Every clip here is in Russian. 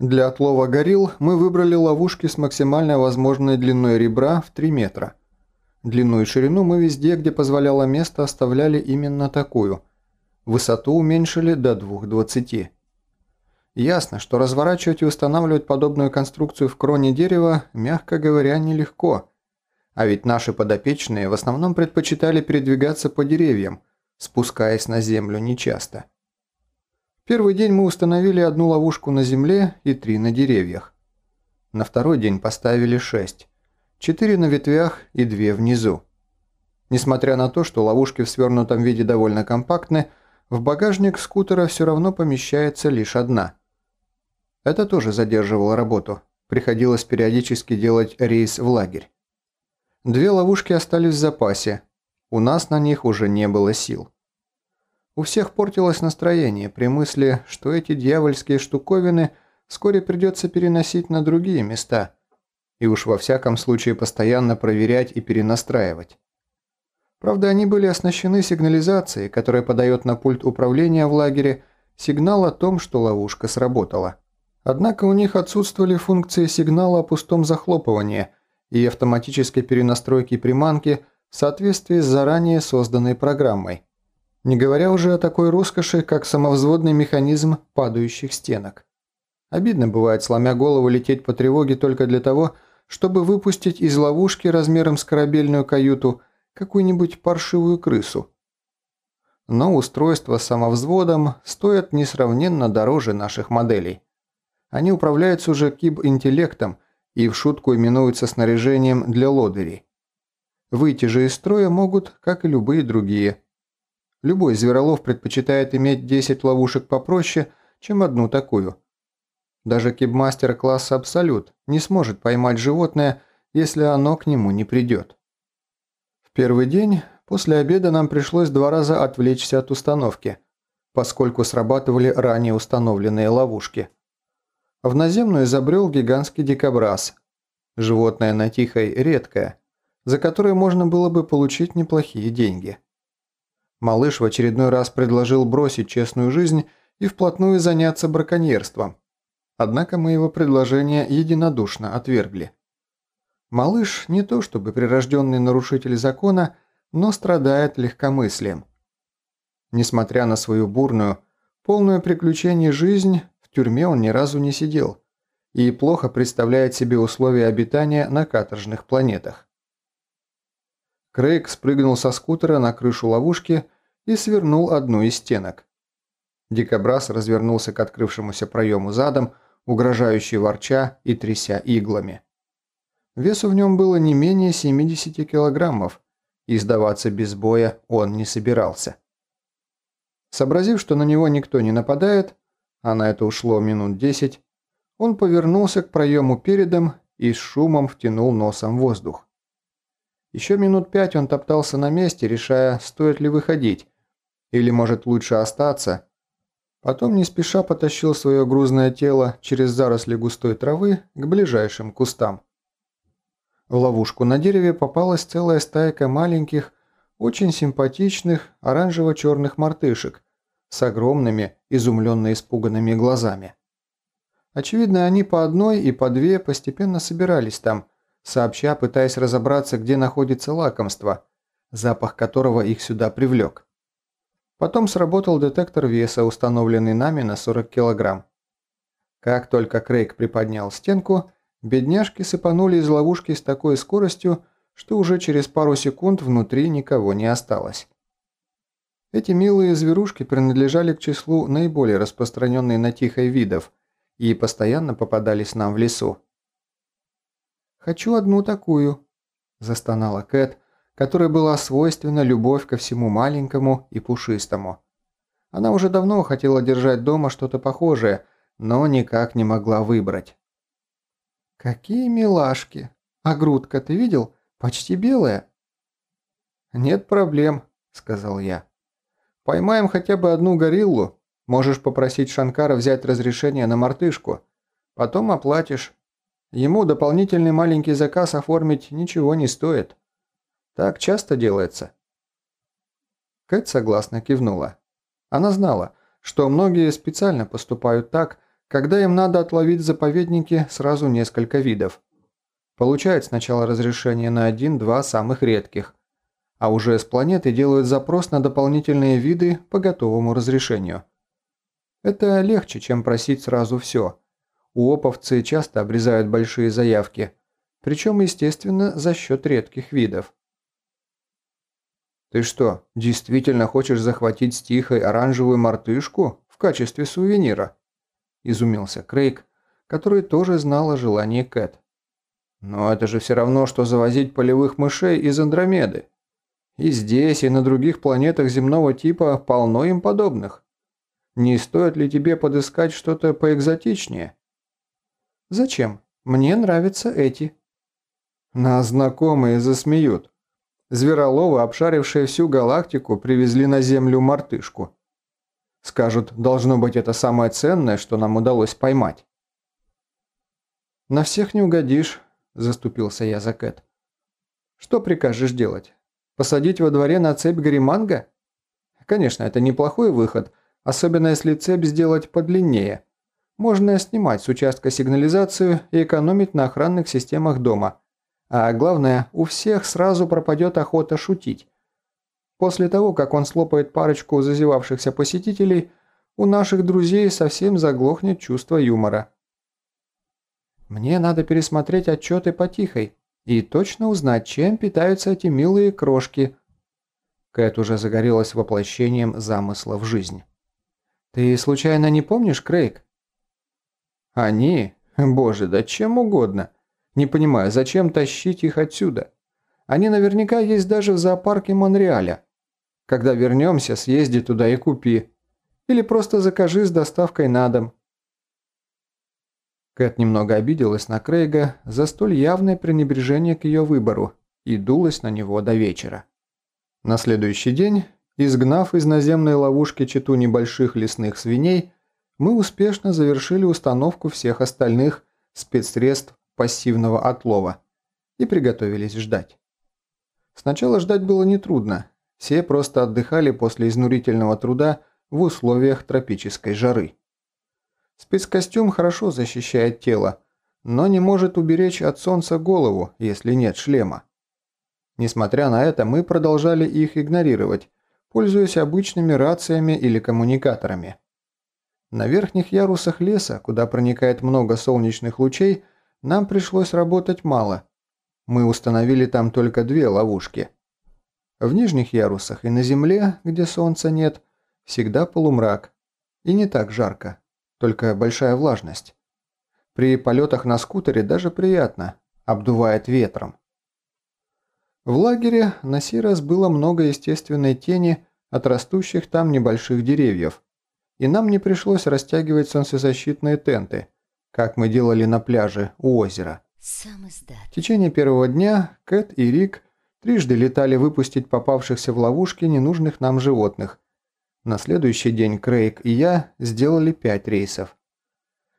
Для отлова горилл мы выбрали ловушки с максимально возможной длиной ребра в 3 метра. Длину и ширину мы везде, где позволяло место, оставляли именно такую. Высоту уменьшили до 2,20. Ясно, что разворачивать и устанавливать подобную конструкцию в кроне дерева, мягко говоря, нелегко. А ведь наши подопечные в основном предпочитали передвигаться по деревьям, спускаясь на землю нечасто. Первый день мы установили одну ловушку на земле и три на деревьях. На второй день поставили шесть. Четыре на ветвях и две внизу. Несмотря на то, что ловушки в свернутом виде довольно компактны, в багажник скутера все равно помещается лишь одна. Это тоже задерживало работу. Приходилось периодически делать рейс в лагерь. Две ловушки остались в запасе. У нас на них уже не было сил. У всех портилось настроение при мысли, что эти дьявольские штуковины вскоре придется переносить на другие места, и уж во всяком случае постоянно проверять и перенастраивать. Правда, они были оснащены сигнализацией, которая подает на пульт управления в лагере сигнал о том, что ловушка сработала. Однако у них отсутствовали функции сигнала о пустом захлопывании и автоматической перенастройки приманки в соответствии с заранее созданной программой – не говоря уже о такой роскоши, как самовзводный механизм падающих стенок. Обидно бывает, сломя голову, лететь по тревоге только для того, чтобы выпустить из ловушки размером с корабельную каюту какую-нибудь паршивую крысу. Но устройства с самовзводом стоят несравненно дороже наших моделей. Они управляются уже киб-интеллектом и в шутку именуются снаряжением для лодырей. Выйти же из строя могут, как и любые другие – Любой зверолов предпочитает иметь 10 ловушек попроще, чем одну такую. Даже кибмастер класса «Абсолют» не сможет поймать животное, если оно к нему не придет. В первый день после обеда нам пришлось два раза отвлечься от установки, поскольку срабатывали ранее установленные ловушки. В наземную забрел гигантский дикобраз. Животное на тихой редкое, за которое можно было бы получить неплохие деньги. Малыш в очередной раз предложил бросить честную жизнь и вплотную заняться браконьерством. Однако мы его предложение единодушно отвергли. Малыш не то чтобы прирожденный нарушитель закона, но страдает легкомыслием. Несмотря на свою бурную, полную приключений жизнь, в тюрьме он ни разу не сидел и плохо представляет себе условия обитания на каторжных планетах. Крейг спрыгнул со скутера на крышу ловушки и свернул одну из стенок. Дикобраз развернулся к открывшемуся проему задом, угрожающий ворча и тряся иглами. Весу в нем было не менее 70 килограммов, и сдаваться без боя он не собирался. Сообразив, что на него никто не нападает, а на это ушло минут десять, он повернулся к проему передом и с шумом втянул носом воздух. Еще минут пять он топтался на месте, решая, стоит ли выходить, или может лучше остаться. Потом не спеша потащил свое грузное тело через заросли густой травы к ближайшим кустам. В ловушку на дереве попалась целая стайка маленьких, очень симпатичных оранжево-черных мартышек с огромными, изумленно испуганными глазами. Очевидно, они по одной и по две постепенно собирались там, сообща пытаясь разобраться, где находится лакомство, запах которого их сюда привлек. Потом сработал детектор веса, установленный нами на 40 килограмм. Как только Крейг приподнял стенку, бедняжки сыпанули из ловушки с такой скоростью, что уже через пару секунд внутри никого не осталось. Эти милые зверушки принадлежали к числу наиболее распространенной на тихой видов и постоянно попадались нам в лесу. «Хочу одну такую», – застонала Кэт, которой была свойственна любовь ко всему маленькому и пушистому. Она уже давно хотела держать дома что-то похожее, но никак не могла выбрать. «Какие милашки! А грудка ты видел? Почти белая». «Нет проблем», – сказал я. «Поймаем хотя бы одну гориллу. Можешь попросить Шанкара взять разрешение на мартышку. Потом оплатишь. Ему дополнительный маленький заказ оформить ничего не стоит. Так часто делается?» Кэт согласно кивнула. Она знала, что многие специально поступают так, когда им надо отловить в заповеднике сразу несколько видов. Получают сначала разрешение на один-два самых редких, а уже с планеты делают запрос на дополнительные виды по готовому разрешению. Это легче, чем просить сразу все. Уоповцы часто обрезают большие заявки, причем, естественно, за счет редких видов. «Ты что, действительно хочешь захватить с Тихой оранжевую мартышку в качестве сувенира?» – изумился Крейг, который тоже знал о желании Кэт. «Но это же все равно, что завозить полевых мышей из Андромеды. И здесь, и на других планетах земного типа полно им подобных. Не стоит ли тебе подыскать что-то поэкзотичнее?» «Зачем? Мне нравятся эти». Нас знакомые засмеют. Звероловы, обшарившие всю галактику, привезли на Землю мартышку. Скажут, должно быть это самое ценное, что нам удалось поймать. «На всех не угодишь», – заступился я за Кэт. «Что прикажешь делать? Посадить во дворе на цепь гариманга? Конечно, это неплохой выход, особенно если цепь сделать подлиннее. Можно снимать с участка сигнализацию и экономить на охранных системах дома. А главное, у всех сразу пропадет охота шутить. После того, как он слопает парочку зазевавшихся посетителей, у наших друзей совсем заглохнет чувство юмора. Мне надо пересмотреть отчеты по Тихой и точно узнать, чем питаются эти милые крошки. Кэт уже загорелась воплощением замысла в жизнь. Ты случайно не помнишь, Крейг? Они? Боже, да чем угодно. Не понимаю, зачем тащить их отсюда? Они наверняка есть даже в зоопарке Монреаля. Когда вернемся, съезди туда и купи. Или просто закажи с доставкой на дом. Кэт немного обиделась на Крейга за столь явное пренебрежение к ее выбору и дулась на него до вечера. На следующий день, изгнав из наземной ловушки чету небольших лесных свиней, мы успешно завершили установку всех остальных спецсредств пассивного отлова и приготовились ждать. Сначала ждать было нетрудно, все просто отдыхали после изнурительного труда в условиях тропической жары. Спецкостюм хорошо защищает тело, но не может уберечь от солнца голову, если нет шлема. Несмотря на это, мы продолжали их игнорировать, пользуясь обычными рациями или коммуникаторами. На верхних ярусах леса, куда проникает много солнечных лучей, нам пришлось работать мало. Мы установили там только две ловушки. В нижних ярусах и на земле, где солнца нет, всегда полумрак. И не так жарко, только большая влажность. При полетах на скутере даже приятно, обдувает ветром. В лагере на сей было много естественной тени от растущих там небольших деревьев, и нам не пришлось растягивать солнцезащитные тенты – как мы делали на пляже у озера. В течение первого дня Кэт и Рик трижды летали выпустить попавшихся в ловушки ненужных нам животных. На следующий день Крейг и я сделали пять рейсов.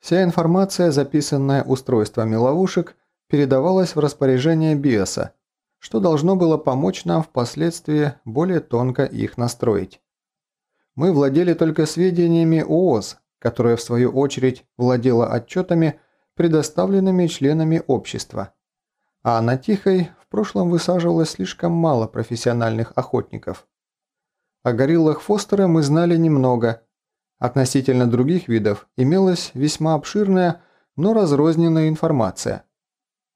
Вся информация, записанная устройствами ловушек, передавалась в распоряжение Биоса, что должно было помочь нам впоследствии более тонко их настроить. Мы владели только сведениями ООС, которая в свою очередь владела отчетами, предоставленными членами общества. А на Тихой в прошлом высаживалось слишком мало профессиональных охотников. О гориллах Фостера мы знали немного. Относительно других видов имелась весьма обширная, но разрозненная информация.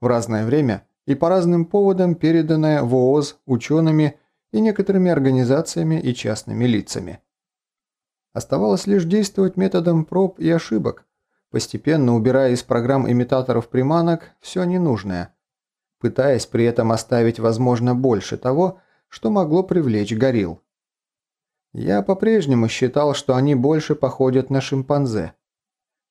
В разное время и по разным поводам переданная в ООЗ учеными и некоторыми организациями и частными лицами. Оставалось лишь действовать методом проб и ошибок, постепенно убирая из программ имитаторов приманок все ненужное, пытаясь при этом оставить, возможно, больше того, что могло привлечь горилл. Я по-прежнему считал, что они больше походят на шимпанзе.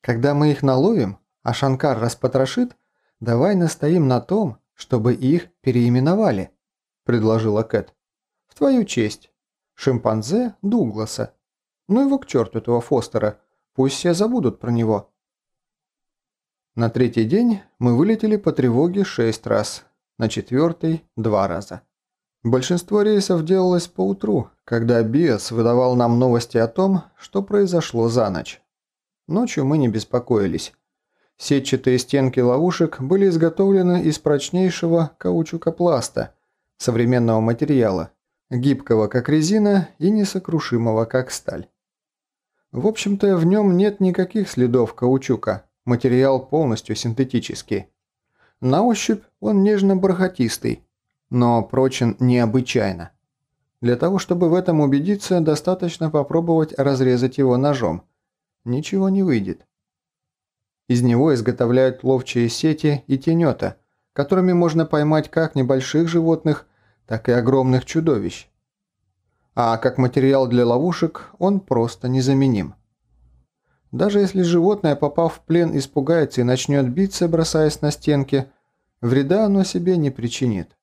Когда мы их наловим, а Шанкар распотрошит, давай настоим на том, чтобы их переименовали, предложила Кэт. В твою честь. Шимпанзе Дугласа. Ну его к черту, этого Фостера. Пусть все забудут про него. На третий день мы вылетели по тревоге шесть раз, на четвертый – два раза. Большинство рейсов делалось по утру, когда Биос выдавал нам новости о том, что произошло за ночь. Ночью мы не беспокоились. Сетчатые стенки ловушек были изготовлены из прочнейшего каучукопласта, современного материала, гибкого как резина и несокрушимого как сталь. В общем-то, в нем нет никаких следов каучука, материал полностью синтетический. На ощупь он нежно-бархатистый, но прочен необычайно. Для того, чтобы в этом убедиться, достаточно попробовать разрезать его ножом. Ничего не выйдет. Из него изготовляют ловчие сети и тенета, которыми можно поймать как небольших животных, так и огромных чудовищ. А как материал для ловушек он просто незаменим. Даже если животное, попав в плен, испугается и начнет биться, бросаясь на стенки, вреда оно себе не причинит.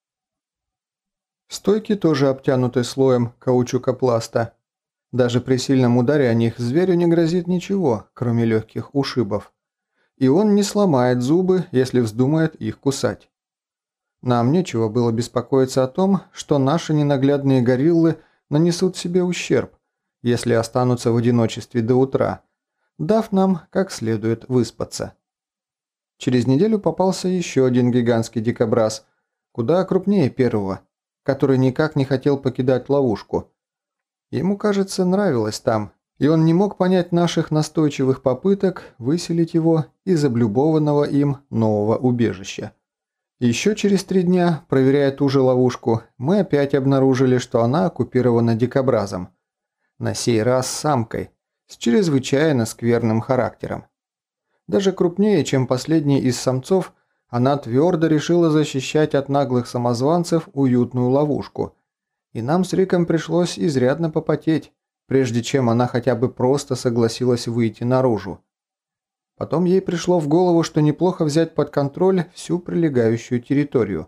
Стойки тоже обтянуты слоем каучукопласта. Даже при сильном ударе о них зверю не грозит ничего, кроме легких ушибов. И он не сломает зубы, если вздумает их кусать. Нам нечего было беспокоиться о том, что наши ненаглядные гориллы нанесут себе ущерб, если останутся в одиночестве до утра, дав нам как следует выспаться. Через неделю попался еще один гигантский дикобраз, куда крупнее первого – который никак не хотел покидать ловушку. Ему, кажется, нравилось там, и он не мог понять наших настойчивых попыток выселить его из облюбованного им нового убежища. Еще через три дня, проверяя ту же ловушку, мы опять обнаружили, что она оккупирована дикобразом. На сей раз самкой, с чрезвычайно скверным характером. Даже крупнее, чем последний из самцов, она твердо решила защищать от наглых самозванцев уютную ловушку. И нам с Риком пришлось изрядно попотеть, прежде чем она хотя бы просто согласилась выйти наружу. Потом ей пришло в голову, что неплохо взять под контроль всю прилегающую территорию.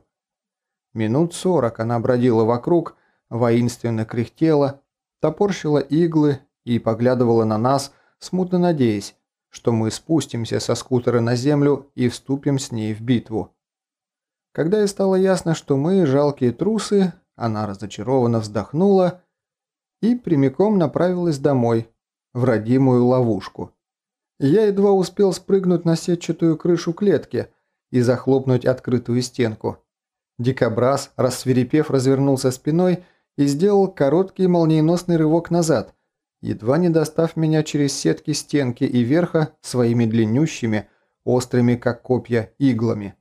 Минут сорок она бродила вокруг, воинственно кряхтела, топорщила иглы и поглядывала на нас, смутно надеясь, что мы спустимся со скутера на землю и вступим с ней в битву. Когда ей стало ясно, что мы жалкие трусы, она разочарованно вздохнула и прямиком направилась домой, в родимую ловушку. Я едва успел спрыгнуть на сетчатую крышу клетки и захлопнуть открытую стенку. Дикобраз, рассверепев, развернулся спиной и сделал короткий молниеносный рывок назад – едва не достав меня через сетки стенки и верха своими длиннющими, острыми как копья, иглами.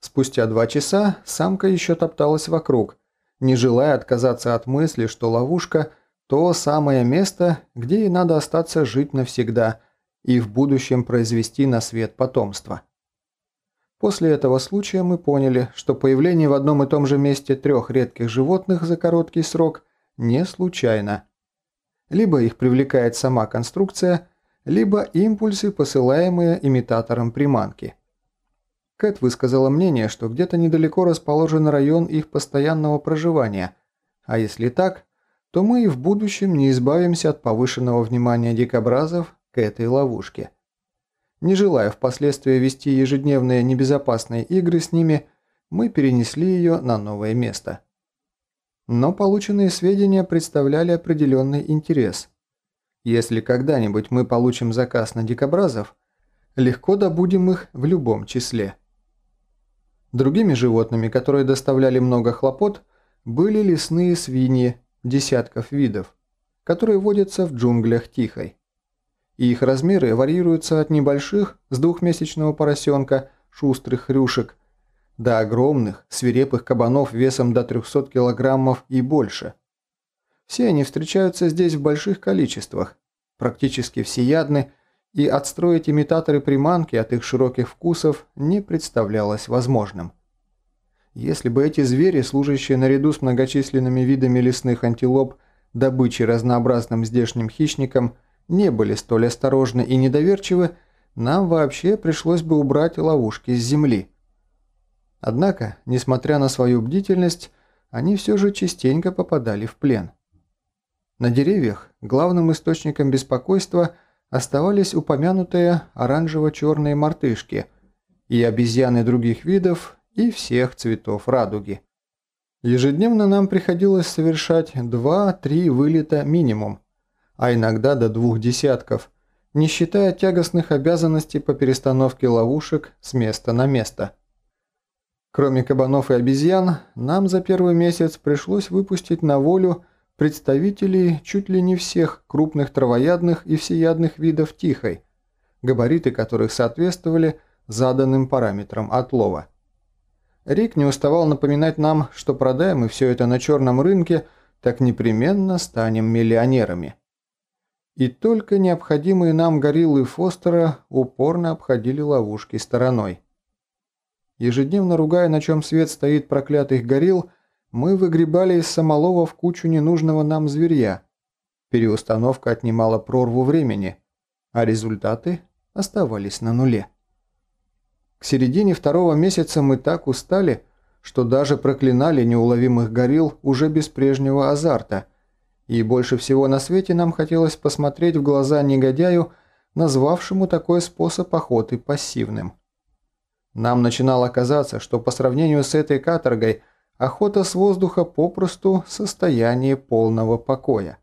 Спустя два часа самка еще топталась вокруг, не желая отказаться от мысли, что ловушка – то самое место, где ей надо остаться жить навсегда и в будущем произвести на свет потомство. После этого случая мы поняли, что появление в одном и том же месте трех редких животных за короткий срок не случайно – либо их привлекает сама конструкция, либо импульсы, посылаемые имитатором приманки. Кэт высказала мнение, что где-то недалеко расположен район их постоянного проживания, а если так, то мы и в будущем не избавимся от повышенного внимания дикобразов к этой ловушке. Не желая впоследствии вести ежедневные небезопасные игры с ними, мы перенесли ее на новое место. Но полученные сведения представляли определенный интерес. Если когда-нибудь мы получим заказ на дикобразов, легко добудем их в любом числе. Другими животными, которые доставляли много хлопот, были лесные свиньи десятков видов, которые водятся в джунглях Тихой. И их размеры варьируются от небольших с двухмесячного поросенка, шустрых хрюшек, до огромных, свирепых кабанов весом до 300 килограммов и больше. Все они встречаются здесь в больших количествах, практически всеядны, и отстроить имитаторы приманки от их широких вкусов не представлялось возможным. Если бы эти звери, служащие наряду с многочисленными видами лесных антилоп, добычей разнообразным здешним хищникам, не были столь осторожны и недоверчивы, нам вообще пришлось бы убрать ловушки с земли. Однако, несмотря на свою бдительность, они все же частенько попадали в плен. На деревьях главным источником беспокойства оставались упомянутые оранжево-черные мартышки и обезьяны других видов и всех цветов радуги. Ежедневно нам приходилось совершать 2-3 вылета минимум, а иногда до двух десятков, не считая тягостных обязанностей по перестановке ловушек с места на место. Кроме кабанов и обезьян, нам за первый месяц пришлось выпустить на волю представителей чуть ли не всех крупных травоядных и всеядных видов тихой, габариты которых соответствовали заданным параметрам отлова. Рик не уставал напоминать нам, что продаем мы все это на черном рынке, так непременно станем миллионерами. И только необходимые нам гориллы Фостера упорно обходили ловушки стороной. Ежедневно ругая, на чем свет стоит проклятых горилл, мы выгребали из самолова в кучу ненужного нам зверья. Переустановка отнимала прорву времени, а результаты оставались на нуле. К середине второго месяца мы так устали, что даже проклинали неуловимых горилл уже без прежнего азарта, и больше всего на свете нам хотелось посмотреть в глаза негодяю, назвавшему такой способ охоты пассивным. Нам начинало казаться, что по сравнению с этой каторгой охота с воздуха попросту состояние полного покоя.